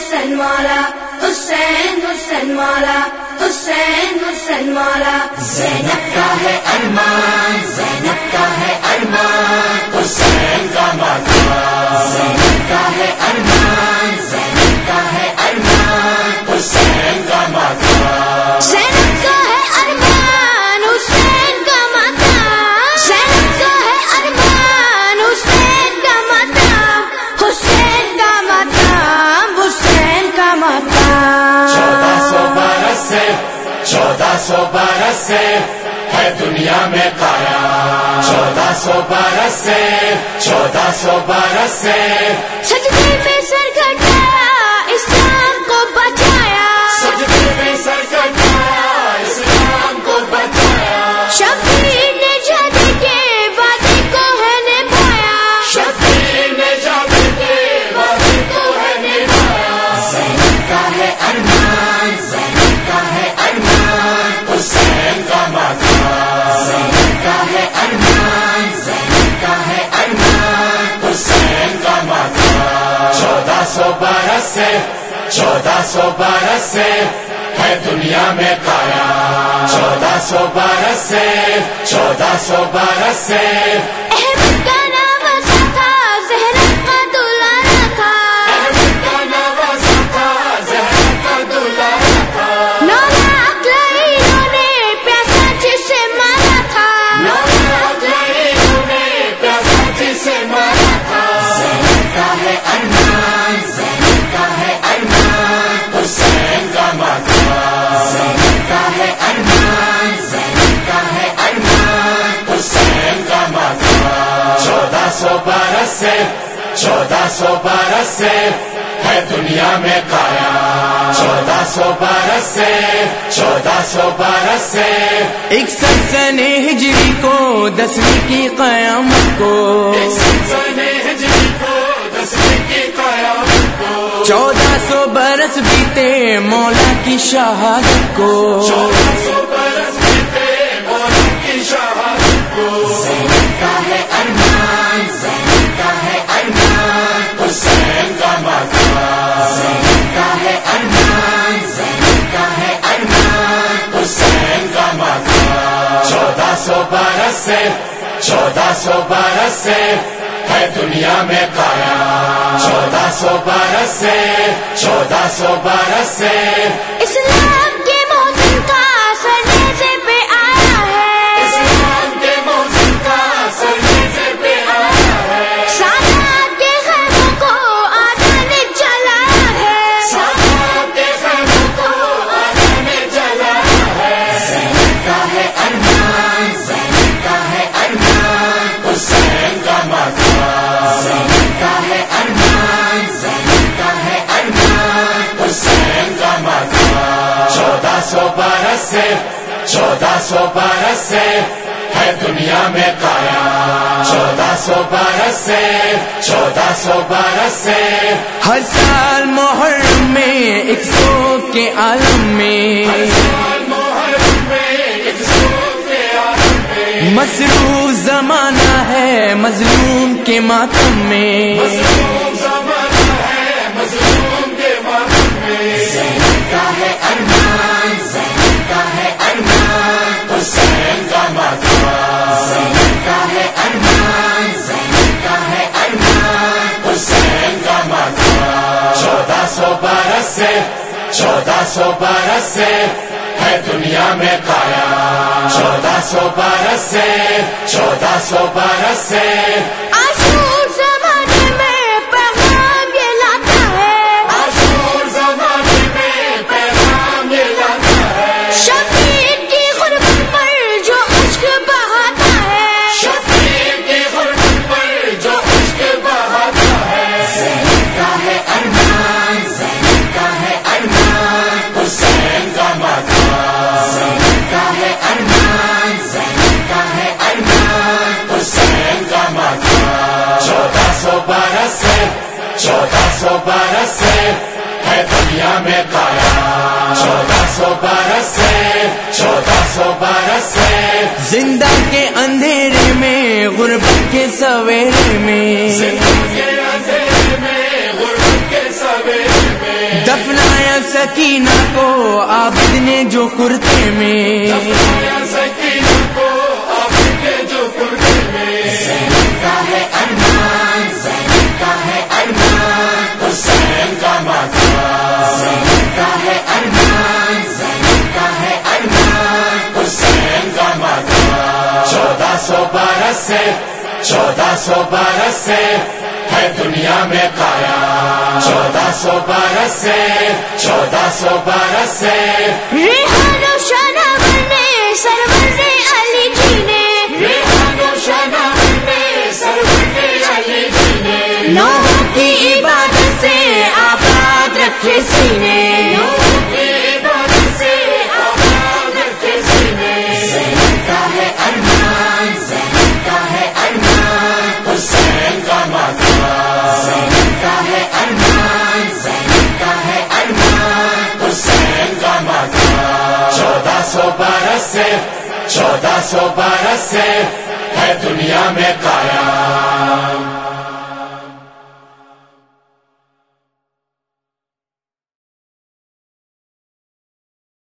حسن والا، حسین، حسن والا، حسین، حسن والا۔ زینب کا ہے ارمان، زینب کا ہے ارمان۔ چودہ سو برس سے ہے دنیا میں کایا چودہ سو برس سے، چودہ سو برس سے۔ سجدے میں سر اسلام کو بچایا سے، چودہ سو بارہ سے ہے دنیا میں کایا چودہ سو بارہ سے، چودہ سو بارہ سے۔ برس سے چودہ سو برس سے ہے دنیا میں کایا چودہ سو برس سے چودہ سو برس سے۔ اکسٹھ سن ہجری کو دسویں کی قیامت کو۔ چودہ سو برس بیتے مولا کی شہادت کو۔ زینب برس سے، چودہ سو برس سے ہے دنیا میں کایا چودہ سو برس سے، چودہ سو برس سے۔ اسلام سے چودہ سو برس سے ہے دنیا میں کایا چودہ سو برس سے چودہ سو برس سے۔ ہر سال محرم میں ایک سو کے عالم میں۔ مصروف زمانہ ہے مظلوم کے ماتم میں۔ چودہ سو برس سے ہے دنیا میں کایا چودہ سو برس سے، چودہ سو برس سے سو برس سے ہے دنیا میں کایا چودہ سو برس سے چودہ سو برس سے زندہ کے اندھیرے میں غربت کے سویرے میں دفنایا سکینہ کو عابد نے جو کرتے میں سے چودہ سو بارہ سے ہے دنیا میں کایا چودہ سو بارہ سے چودہ سو بارہ سے۔ ریحان نے سرور علی جی نے ریحان سرور علی جی نے لوگوں کی عبادت سے آباد رکھے سینے۔ سے چودہ سو بارہ سے ہے دنیا میں قائم